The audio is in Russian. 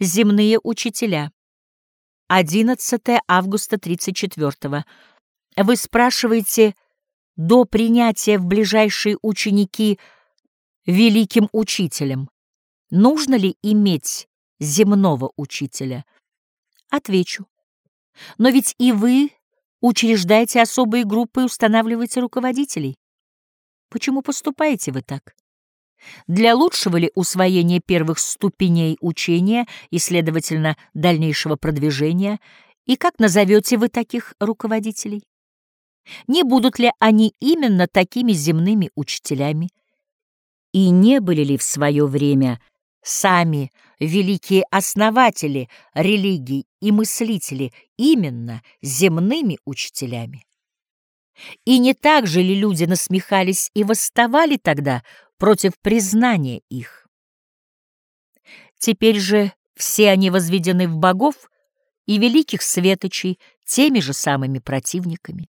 Земные учителя. 11 августа 34 -го. Вы спрашиваете, до принятия в ближайшие ученики великим учителем, нужно ли иметь земного учителя? Отвечу. Но ведь и вы учреждаете особые группы и устанавливаете руководителей. Почему поступаете вы так? Для лучшего ли усвоения первых ступеней учения и, следовательно, дальнейшего продвижения, и как назовете вы таких руководителей? Не будут ли они именно такими земными учителями? И не были ли в свое время сами великие основатели религий и мыслители именно земными учителями? И не так же ли люди насмехались и восставали тогда против признания их? Теперь же все они возведены в богов и великих светочей теми же самыми противниками.